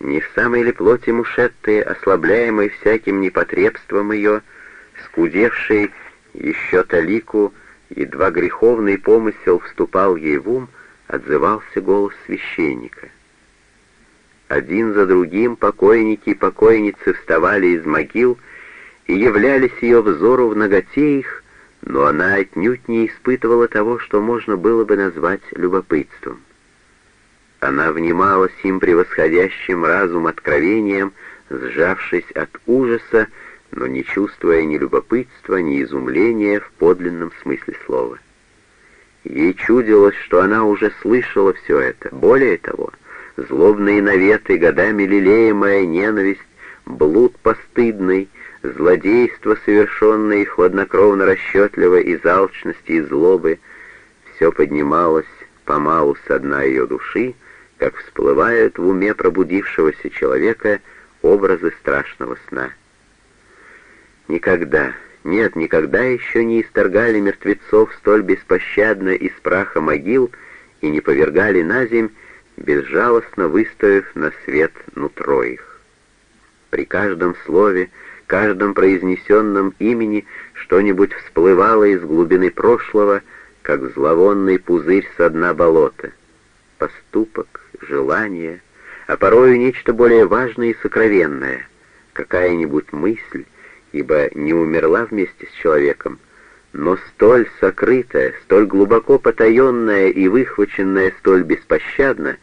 Не в самой ли плоти Мушетты, ослабляемой всяким непотребством ее, скудевшей еще талику, едва греховный помысел вступал ей в ум, отзывался голос священника. Один за другим покойники и покойницы вставали из могил и являлись ее взору в ноготе их, но она отнюдь не испытывала того, что можно было бы назвать любопытством. Она внимала сим превосходящим разум откровением, сжавшись от ужаса, но не чувствуя ни любопытства, ни изумления в подлинном смысле слова. Ей чудилось, что она уже слышала все это. Более того, злобные наветы, годами лелеемая ненависть, блуд постыдный, злодейство, совершенное хладнокровно расчетливо из алчности и злобы, все поднималось помалу со дна ее души, как всплывают в уме пробудившегося человека образы страшного сна. Никогда, нет, никогда еще не исторгали мертвецов столь беспощадно из праха могил и не повергали на земь, безжалостно выставив на свет нутро их. При каждом слове, каждом произнесенном имени что-нибудь всплывало из глубины прошлого, как зловонный пузырь со дна болота. Поступок, желание, а порою нечто более важное и сокровенное, какая-нибудь мысль, ибо не умерла вместе с человеком, но столь сокрытая, столь глубоко потаенная и выхваченная столь беспощадно,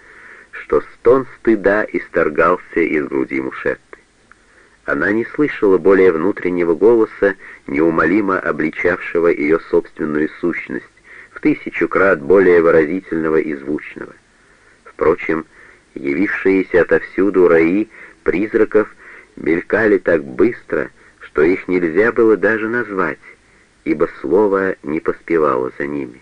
что стон стыда исторгался из груди Мушетты. Она не слышала более внутреннего голоса, неумолимо обличавшего ее собственную сущность, в тысячу крат более выразительного и звучного. Впрочем, явившиеся отовсюду раи призраков мелькали так быстро, что их нельзя было даже назвать, ибо слово не поспевало за ними.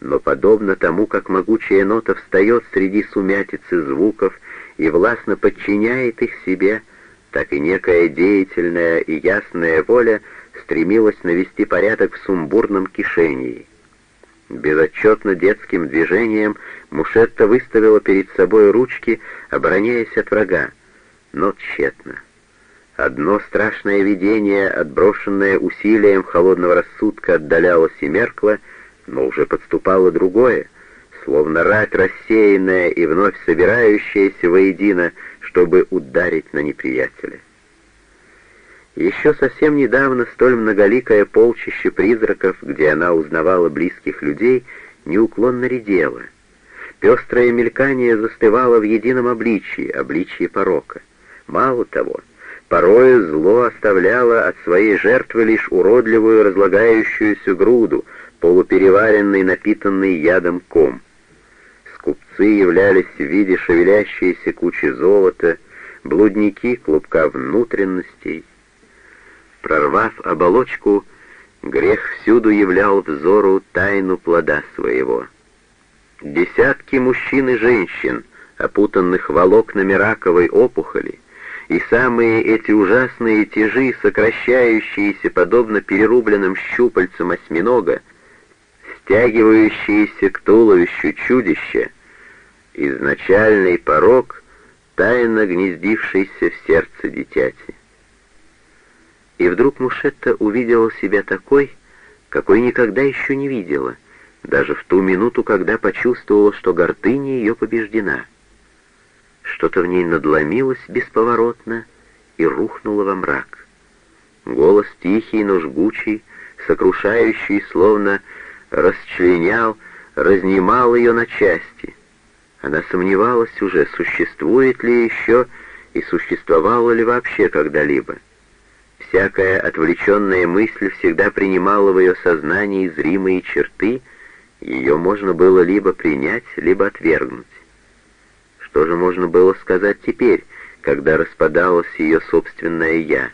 Но подобно тому, как могучая нота встает среди сумятицы звуков и властно подчиняет их себе, так и некая деятельная и ясная воля стремилась навести порядок в сумбурном кишении. Безотчетно детским движением Мушетта выставила перед собой ручки, обороняясь от врага, но тщетно. Одно страшное видение, отброшенное усилием холодного рассудка, отдалялось и меркло, но уже подступало другое, словно рать рассеянная и вновь собирающаяся воедино, чтобы ударить на неприятеля. Еще совсем недавно столь многоликое полчище призраков, где она узнавала близких людей, неуклонно редело. Пестрое мелькание застывало в едином обличии, обличии порока. Мало того, порою зло оставляло от своей жертвы лишь уродливую разлагающуюся груду, полупереваренный, напитанный ядом ком. Скупцы являлись в виде шевелящейся кучи золота, блудники — клубка внутренностей, Прорвав оболочку, грех всюду являл взору тайну плода своего. Десятки мужчин и женщин, опутанных волокнами раковой опухоли, и самые эти ужасные тяжи, сокращающиеся подобно перерубленным щупальцам осьминога, стягивающиеся к туловищу чудища, изначальный порог, тайно гнездившийся в сердце дитяти. И вдруг Мушетта увидела себя такой, какой никогда еще не видела, даже в ту минуту, когда почувствовала, что гордыня ее побеждена. Что-то в ней надломилось бесповоротно и рухнуло во мрак. Голос тихий, но жгучий, сокрушающий, словно расчленял, разнимал ее на части. Она сомневалась уже, существует ли еще и существовала ли вообще когда-либо. Всякая отвлеченная мысль всегда принимала в ее сознании зримые черты, ее можно было либо принять, либо отвергнуть. Что же можно было сказать теперь, когда распадалось ее собственное «я»?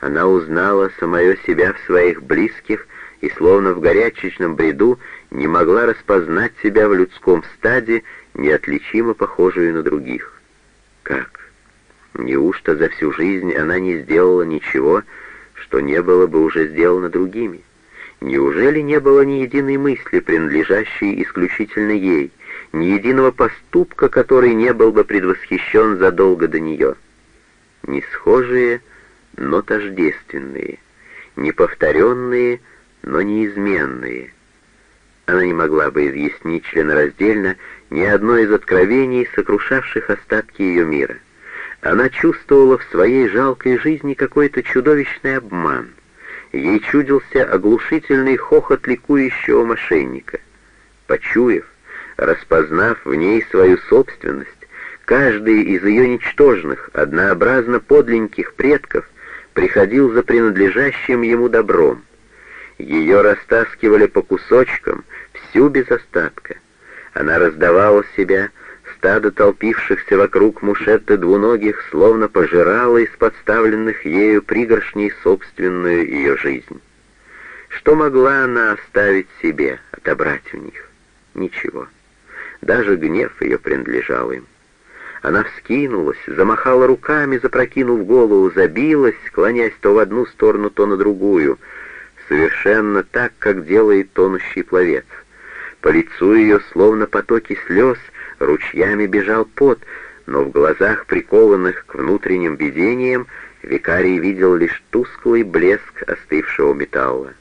Она узнала самое себя в своих близких и, словно в горячечном бреду, не могла распознать себя в людском стаде, неотличимо похожую на других. Как? Неужто за всю жизнь она не сделала ничего, что не было бы уже сделано другими? Неужели не было ни единой мысли, принадлежащей исключительно ей, ни единого поступка, который не был бы предвосхищен задолго до нее. Не схожие, но тождественные, неповторенные, но неизменные. Она не могла бы изъяснить членораздельно ни одно из откровений, сокрушавших остатки ее мира. Она чувствовала в своей жалкой жизни какой-то чудовищный обман. Ей чудился оглушительный хохот ликующего мошенника. Почуяв, распознав в ней свою собственность, каждый из ее ничтожных, однообразно подленьких предков приходил за принадлежащим ему добром. Ее растаскивали по кусочкам, всю без остатка. Она раздавала себя, стадо толпившихся вокруг мушетты двуногих словно пожирало из подставленных ею пригоршней собственную ее жизнь. Что могла она оставить себе, отобрать у них? Ничего. Даже гнев ее принадлежал им. Она вскинулась, замахала руками, запрокинув голову, забилась, склонясь то в одну сторону, то на другую, совершенно так, как делает тонущий пловец. По лицу ее, словно потоки слез, ручьями бежал пот, но в глазах, прикованных к внутренним видениям, викарий видел лишь тусклый блеск остывшего металла.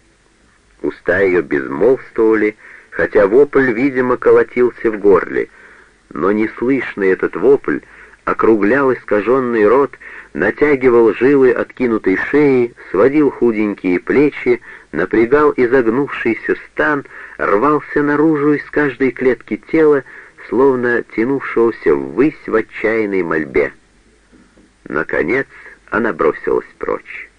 Уста ее безмолвствовали, хотя вопль, видимо, колотился в горле, но неслышный этот вопль округлял искаженный рот, натягивал жилы откинутой шеи, сводил худенькие плечи, напрягал изогнувшийся стан, рвался наружу из каждой клетки тела, словно тянувшегося ввысь в отчаянной мольбе. Наконец она бросилась прочь.